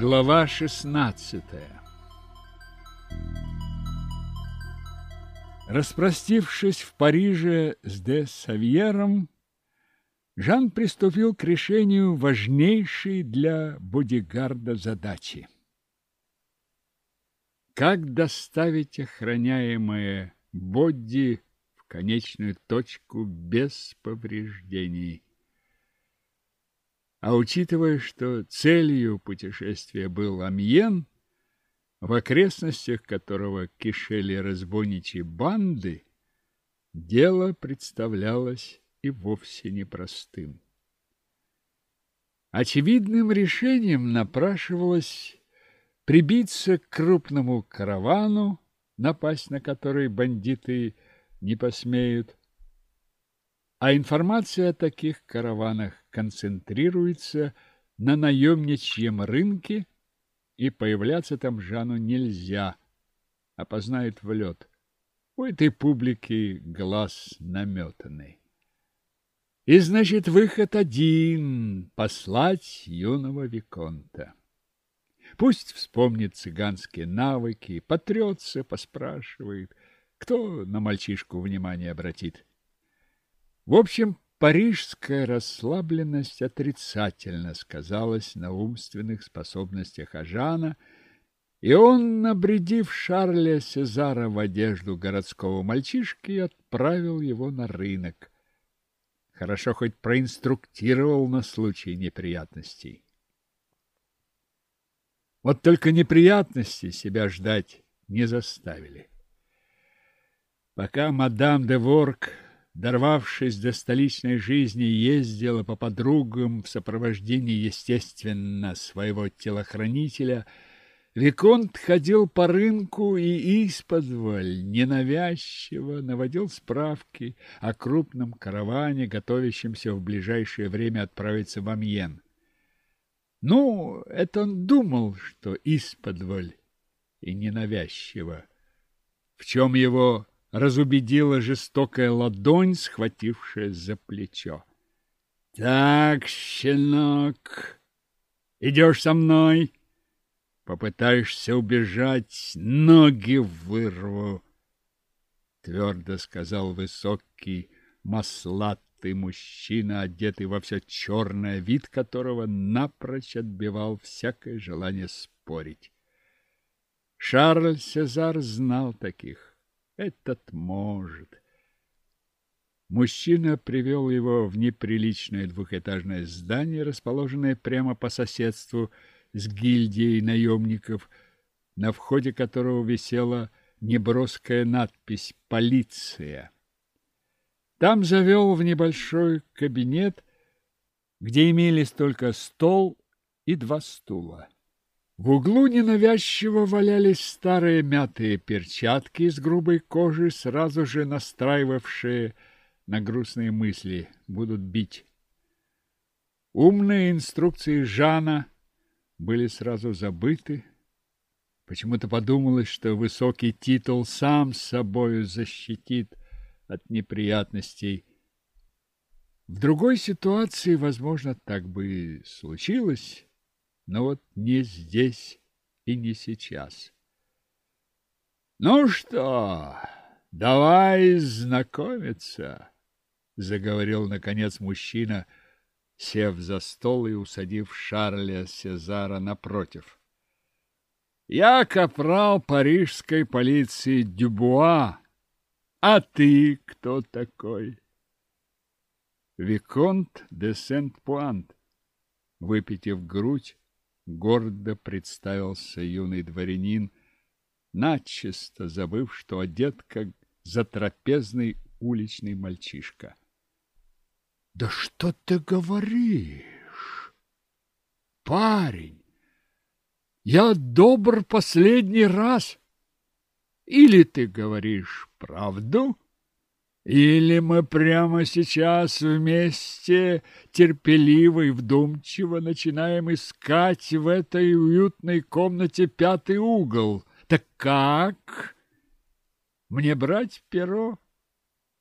Глава 16 Распростившись в Париже с де Савьером, Жан приступил к решению важнейшей для бодигарда задачи. Как доставить охраняемое Бодди в конечную точку без повреждений? А учитывая, что целью путешествия был Амьен, в окрестностях которого кишели разбойничьи банды, дело представлялось и вовсе непростым. Очевидным решением напрашивалось прибиться к крупному каравану, напасть на который бандиты не посмеют, а информация о таких караванах концентрируется на наемничьем рынке, и появляться там Жану нельзя, опознает в лед. У этой публики глаз наметанный. И, значит, выход один — послать юного Виконта. Пусть вспомнит цыганские навыки, потрется, поспрашивает, кто на мальчишку внимание обратит. В общем, парижская расслабленность отрицательно сказалась на умственных способностях Ажана, и он, набредив Шарля Сезара в одежду городского мальчишки, отправил его на рынок. Хорошо хоть проинструктировал на случай неприятностей. Вот только неприятности себя ждать не заставили. Пока мадам де Ворк дорвавшись до столичной жизни, ездила по подругам в сопровождении, естественно, своего телохранителя, Виконт ходил по рынку и исподволь ненавязчиво наводил справки о крупном караване, готовящемся в ближайшее время отправиться в Амьен. Ну, это он думал, что исподволь и ненавязчиво, в чем его разубедила жестокая ладонь, схватившая за плечо. — Так, щенок, идешь со мной? Попытаешься убежать, ноги вырву, — твердо сказал высокий, маслатый мужчина, одетый во все черное, вид которого напрочь отбивал всякое желание спорить. Шарль Сезар знал таких. Этот может. Мужчина привел его в неприличное двухэтажное здание, расположенное прямо по соседству с гильдией наемников, на входе которого висела неброская надпись «Полиция». Там завел в небольшой кабинет, где имелись только стол и два стула. В углу ненавязчиво валялись старые мятые перчатки из грубой кожи, сразу же настраивавшие на грустные мысли. Будут бить. Умные инструкции Жана были сразу забыты. Почему-то подумалось, что высокий титул сам собою защитит от неприятностей. В другой ситуации, возможно, так бы и случилось но вот не здесь и не сейчас. Ну что, давай знакомиться, заговорил наконец мужчина, сев за стол и усадив Шарля Сезара напротив. Я капрал парижской полиции Дюбуа. А ты кто такой? Виконт де Сент-Пуант, выпитив грудь, гордо представился юный дворянин, начисто забыв, что одет как затрапезный уличный мальчишка. — Да что ты говоришь, парень? Я добр последний раз. Или ты говоришь правду? — или мы прямо сейчас вместе терпеливо и вдумчиво начинаем искать в этой уютной комнате пятый угол. Так как? Мне брать перо?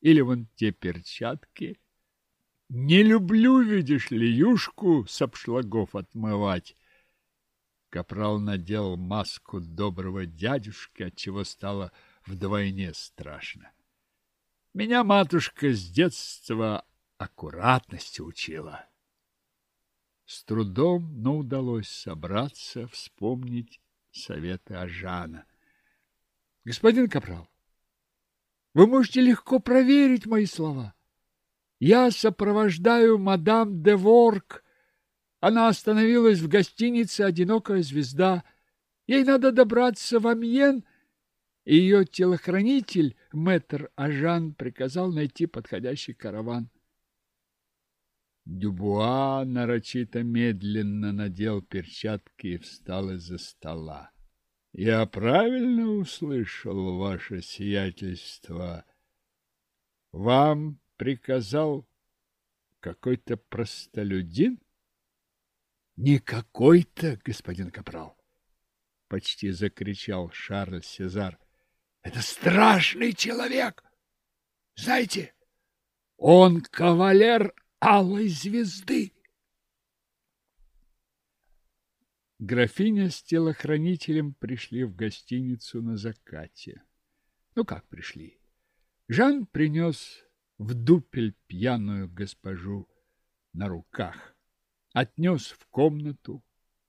Или вон те перчатки? Не люблю, видишь ли, юшку с обшлагов отмывать. Капрал надел маску доброго дядюшки, отчего стало вдвойне страшно. Меня матушка с детства аккуратности учила. С трудом, но удалось собраться, вспомнить советы Ажана. Господин Капрал, вы можете легко проверить мои слова. Я сопровождаю мадам де Ворк. Она остановилась в гостинице «Одинокая звезда». Ей надо добраться в Амьен, ее телохранитель, мэтр Ажан, приказал найти подходящий караван. Дюбуа нарочито медленно надел перчатки и встал из-за стола. — Я правильно услышал ваше сиятельство? Вам приказал какой-то простолюдин? — Не какой-то, господин Капрал! — почти закричал Шарль Сезар. — Это страшный человек! Знаете, он кавалер алой звезды! Графиня с телохранителем пришли в гостиницу на закате. Ну, как пришли? Жан принес в дупель пьяную госпожу на руках, отнес в комнату,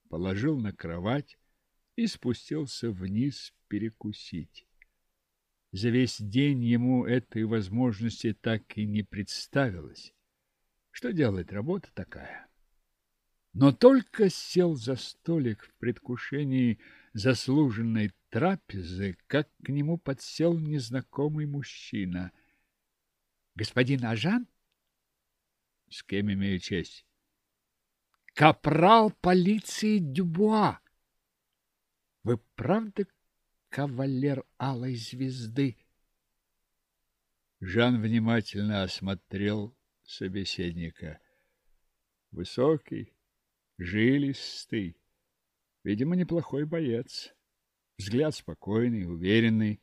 положил на кровать и спустился вниз перекусить. За весь день ему этой возможности так и не представилось. Что делать, работа такая. Но только сел за столик в предвкушении заслуженной трапезы, как к нему подсел незнакомый мужчина — Господин Ажан? С кем имею честь? Капрал полиции Дюбуа. Вы правда кавалер Алой Звезды? Жан внимательно осмотрел собеседника. Высокий, жилистый, видимо, неплохой боец. Взгляд спокойный, уверенный.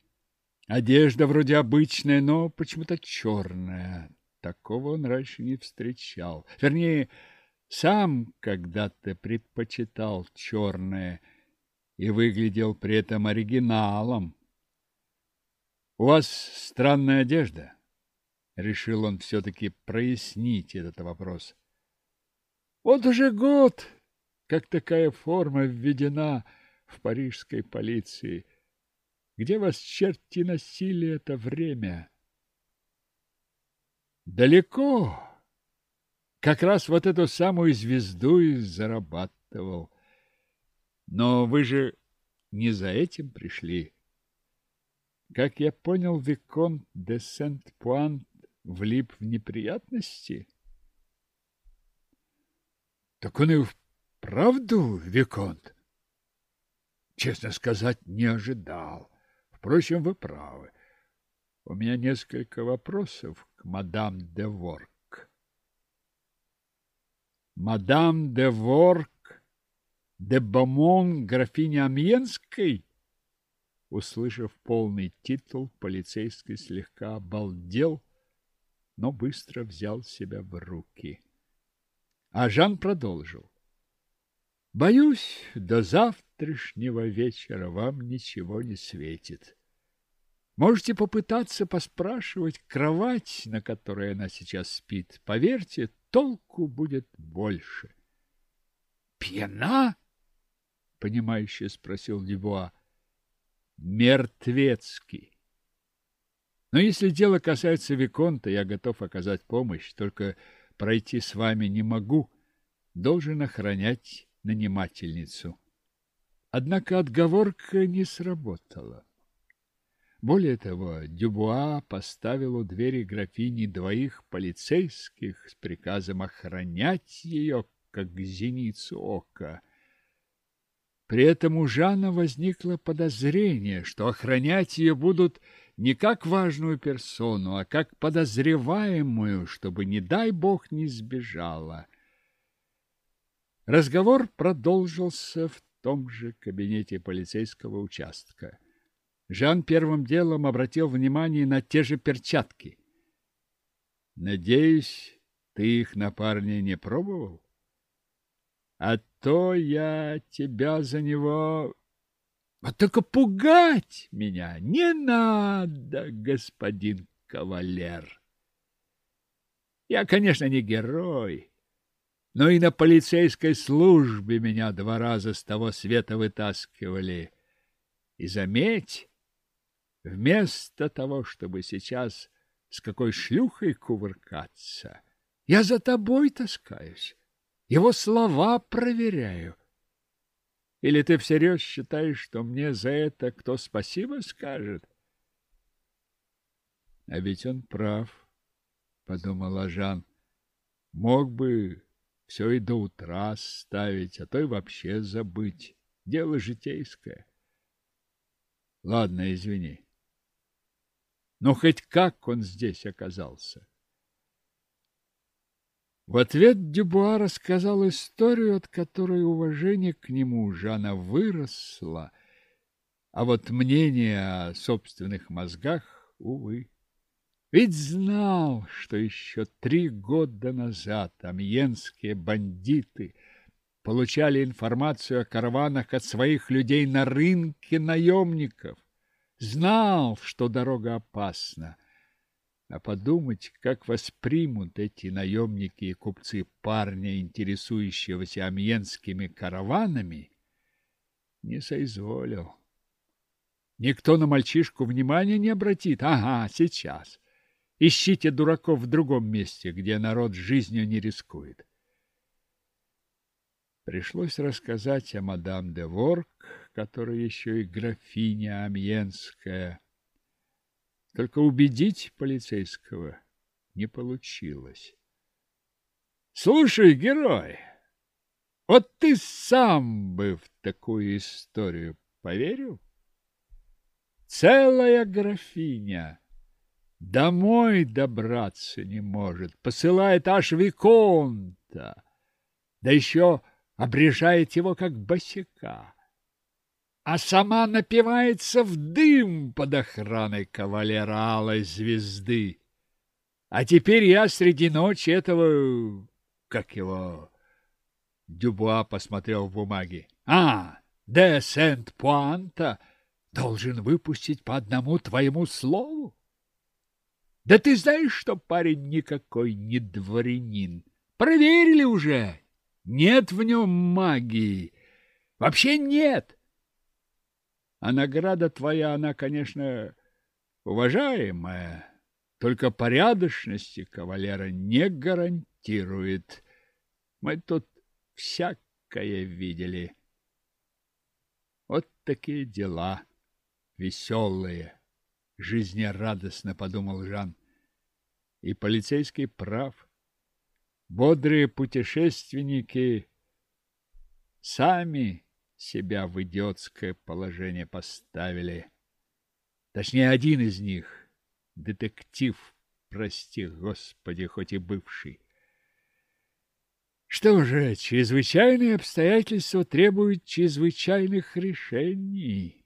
Одежда вроде обычная, но почему-то черная. Такого он раньше не встречал. Вернее, сам когда-то предпочитал черное и выглядел при этом оригиналом. «У вас странная одежда?» Решил он все-таки прояснить этот вопрос. «Вот уже год, как такая форма введена в парижской полиции». Где вас черти носили это время? Далеко. Как раз вот эту самую звезду и зарабатывал. Но вы же не за этим пришли. Как я понял, Виконт де Сент-Пуант влип в неприятности? Так он и вправду Виконт? Честно сказать, не ожидал. Впрочем, вы правы. У меня несколько вопросов к мадам де Ворк. Мадам де Ворк де Бомон графиня Амьенской? Услышав полный титул, полицейский слегка обалдел, но быстро взял себя в руки. А Жан продолжил. Боюсь, до завтрашнего вечера вам ничего не светит. Можете попытаться поспрашивать кровать, на которой она сейчас спит. Поверьте, толку будет больше. Пьяна? Понимающе спросил Дебуа. Мертвецкий. Но если дело касается Виконта, я готов оказать помощь, только пройти с вами не могу. Должен охранять нанимательницу. Однако отговорка не сработала. Более того, Дюбуа поставил у двери графини двоих полицейских с приказом охранять ее, как зеницу ока. При этом у Жана возникло подозрение, что охранять ее будут не как важную персону, а как подозреваемую, чтобы, не дай бог, не сбежала. Разговор продолжился в том же кабинете полицейского участка. Жан первым делом обратил внимание на те же перчатки. «Надеюсь, ты их на парня не пробовал?» А то я тебя за него... Вот только пугать меня не надо, господин кавалер. Я, конечно, не герой, но и на полицейской службе меня два раза с того света вытаскивали. И заметь, вместо того, чтобы сейчас с какой шлюхой кувыркаться, я за тобой таскаюсь, его слова проверяю. Или ты всерьез считаешь, что мне за это кто спасибо скажет? А ведь он прав, подумала Жан. Мог бы все и до утра ставить, а то и вообще забыть. Дело житейское. Ладно, извини. Но хоть как он здесь оказался? В ответ Дюбуа рассказал историю, от которой уважение к нему Жана выросло, а вот мнение о собственных мозгах, увы. Ведь знал, что еще три года назад амьенские бандиты получали информацию о караванах от своих людей на рынке наемников. Знал, что дорога опасна, а подумать, как воспримут эти наемники и купцы парня, интересующегося амьенскими караванами, не соизволил. Никто на мальчишку внимания не обратит. Ага, сейчас. Ищите дураков в другом месте, где народ жизнью не рискует. Пришлось рассказать о мадам де Ворк, которая еще и графиня Амьенская, только убедить полицейского не получилось. Слушай, герой, вот ты сам бы в такую историю поверил? Целая графиня домой добраться не может, посылает аж Виконта, да еще обрежает его как босика а сама напивается в дым под охраной кавалера Алой Звезды. А теперь я среди ночи этого... как его... Дюбуа посмотрел в бумаги. А, де Сент-Пуанта должен выпустить по одному твоему слову? Да ты знаешь, что парень никакой не дворянин. Проверили уже. Нет в нем магии. Вообще нет. А награда твоя, она, конечно, уважаемая, только порядочности кавалера не гарантирует. Мы тут всякое видели. Вот такие дела, веселые, жизнерадостно подумал Жан. И полицейский прав. Бодрые путешественники сами себя в идиотское положение поставили. Точнее, один из них — детектив, прости господи, хоть и бывший. Что же, чрезвычайные обстоятельства требуют чрезвычайных решений.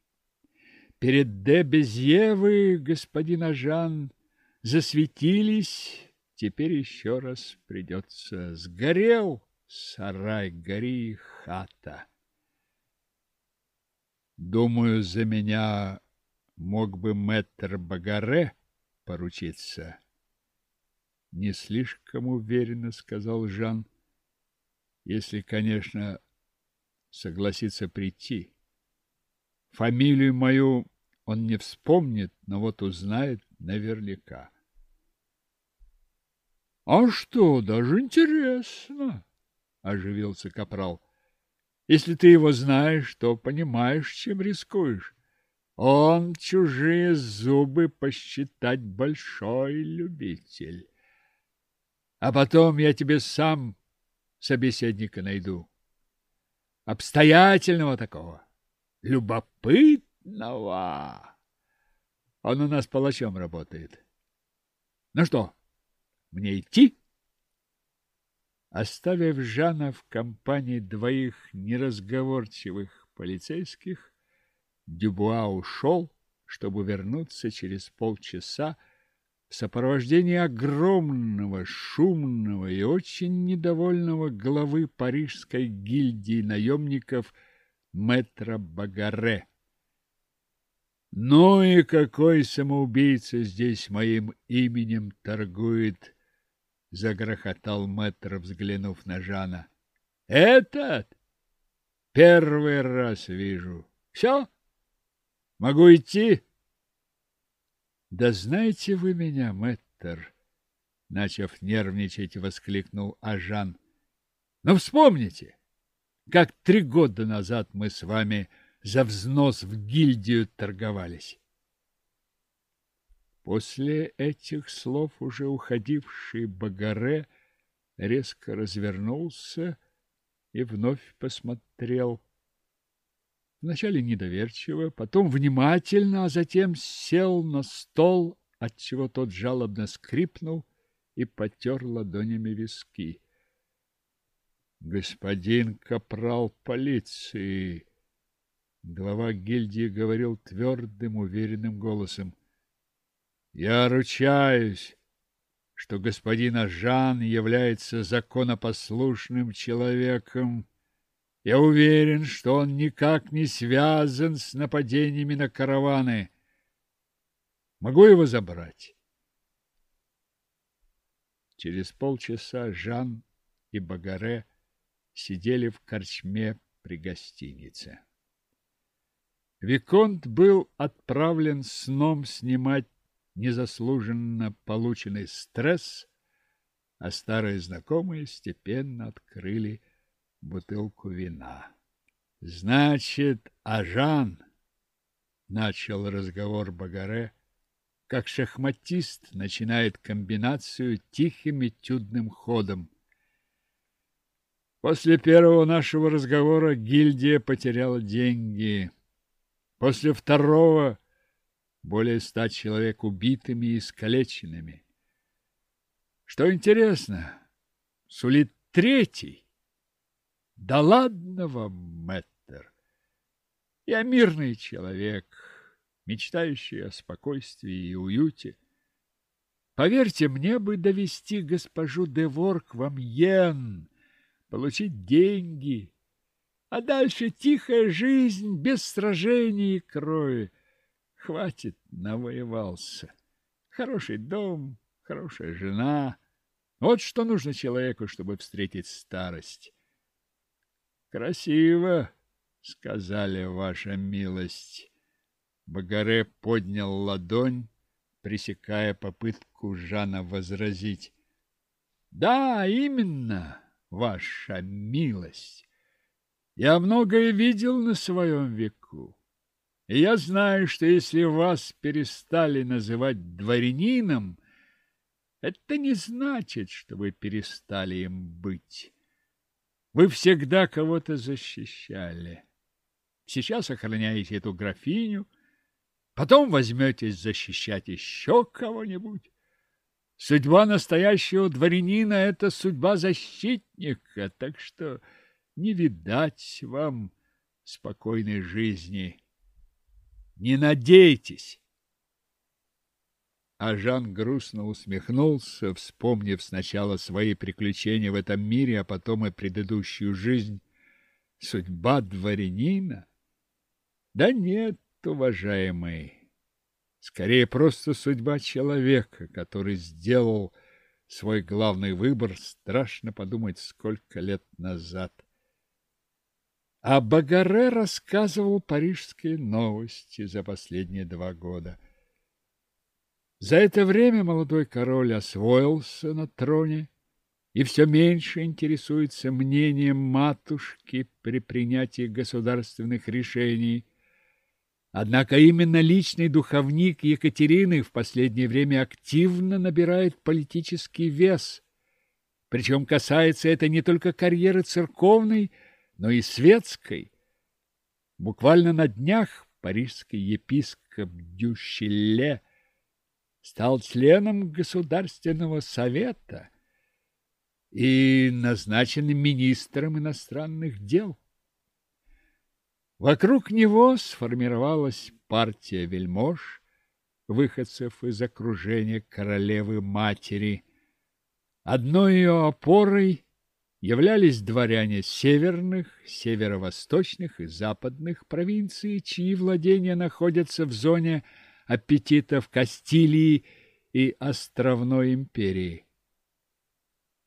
Перед де Безье вы, господин Ажан, засветились, теперь еще раз придется. Сгорел сарай, гори хата. Думаю, за меня мог бы мэтр Багаре поручиться. Не слишком уверенно сказал Жан, если, конечно, согласится прийти. Фамилию мою он не вспомнит, но вот узнает наверняка. — А что, даже интересно, — оживился капрал. Если ты его знаешь, то понимаешь, чем рискуешь. Он чужие зубы посчитать большой любитель. А потом я тебе сам собеседника найду. Обстоятельного такого, любопытного. Он у нас палачом работает. Ну что, мне идти? Оставив Жана в компании двоих неразговорчивых полицейских, Дюбуа ушел, чтобы вернуться через полчаса в сопровождении огромного, шумного и очень недовольного главы парижской гильдии наемников мэтра Багаре. «Ну и какой самоубийца здесь моим именем торгует!» — загрохотал мэтр, взглянув на Жана. «Этот? Первый раз вижу. Все? Могу идти?» Да знаете вы меня, мэтр, начав нервничать, воскликнул Ажан. Но вспомните, как три года назад мы с вами за взнос в гильдию торговались. После этих слов уже уходивший Багаре резко развернулся и вновь посмотрел Вначале недоверчиво, потом внимательно, а затем сел на стол, отчего тот жалобно скрипнул и потер ладонями виски. Господин капрал полиции, глава гильдии говорил твердым, уверенным голосом. Я ручаюсь, что господин Ажан является законопослушным человеком я уверен, что он никак не связан с нападениями на караваны. Могу его забрать? Через полчаса Жан и Багаре сидели в корчме при гостинице. Виконт был отправлен сном снимать незаслуженно полученный стресс, а старые знакомые степенно открыли бутылку вина. Значит, Ажан, начал разговор Багаре, как шахматист начинает комбинацию тихим этюдным ходом. После первого нашего разговора гильдия потеряла деньги. После второго более ста человек убитыми и искалеченными. Что интересно, сулит третий. Да ладно вам, мэтр. Я мирный человек, мечтающий о спокойствии и уюте. Поверьте, мне бы довести госпожу Девор к вам Йен, получить деньги, а дальше тихая жизнь без сражений и крови. Хватит, навоевался. Хороший дом, хорошая жена. Вот что нужно человеку, чтобы встретить старость. Красиво, сказали, ваша милость. Багаре поднял ладонь, пресекая попытку Жана возразить. Да, именно, ваша милость. Я многое видел на своем веку. Я знаю, что если вас перестали называть дворянином, это не значит, что вы перестали им быть. Вы всегда кого-то защищали. Сейчас охраняете эту графиню, потом возьметесь защищать еще кого-нибудь. Судьба настоящего дворянина — это судьба защитника, так что не видать вам спокойной жизни. Не надейтесь. А Жан грустно усмехнулся, вспомнив сначала свои приключения в этом мире, а потом и предыдущую жизнь. Судьба дворянина? Да нет, уважаемый. Скорее, просто судьба человека, который сделал свой главный выбор, страшно подумать, сколько лет назад. А Багаре рассказывал парижские новости за последние два года – за это время молодой король освоился на троне и все меньше интересуется мнением матушки при принятии государственных решений. Однако именно личный духовник Екатерины в последнее время активно набирает политический вес. Причем касается это не только карьеры церковной, но и светской. Буквально на днях парижский епископ Дющеле стал членом Государственного совета и назначен министром иностранных дел. Вокруг него сформировалась партия вельмож, выходцев из окружения королевы-матери. Одной ее опорой являлись дворяне северных, северо-восточных и западных провинций, чьи владения находятся в зоне аппетитов Кастилии и Островной империи.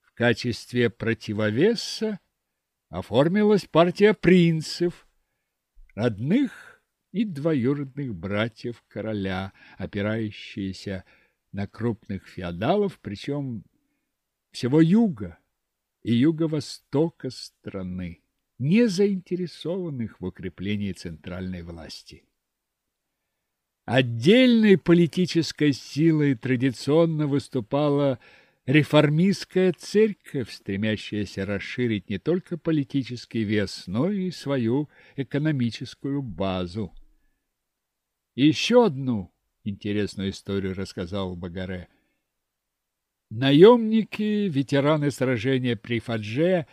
В качестве противовеса оформилась партия принцев, родных и двоюродных братьев короля, опирающиеся на крупных феодалов, причем всего юга и юго-востока страны, не заинтересованных в укреплении центральной власти. Отдельной политической силой традиционно выступала реформистская церковь, стремящаяся расширить не только политический вес, но и свою экономическую базу. еще одну интересную историю рассказал Багаре – Наемники, ветераны сражения при Фадже,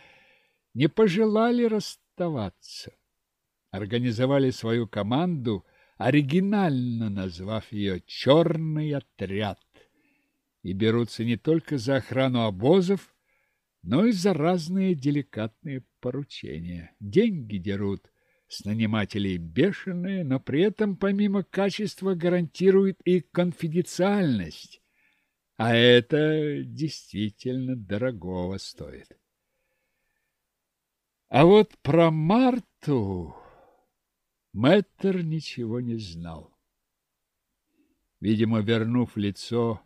не пожелали расставаться. Организовали свою команду, оригинально назвав ее «Черный отряд», и берутся не только за охрану обозов, но и за разные деликатные поручения. Деньги дерут с нанимателей бешеные, но при этом помимо качества гарантируют и конфиденциальность. А это действительно дорогого стоит. А вот про Марту Мэттер ничего не знал. Видимо, вернув лицо,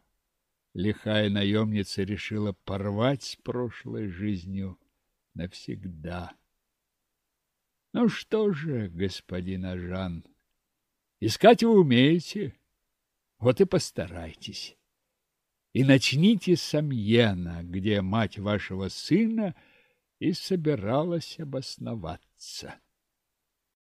лихая наемница решила порвать с прошлой жизнью навсегда. Ну что же, господин Ажан, искать вы умеете, вот и постарайтесь и начните с Амьена, где мать вашего сына и собиралась обосноваться.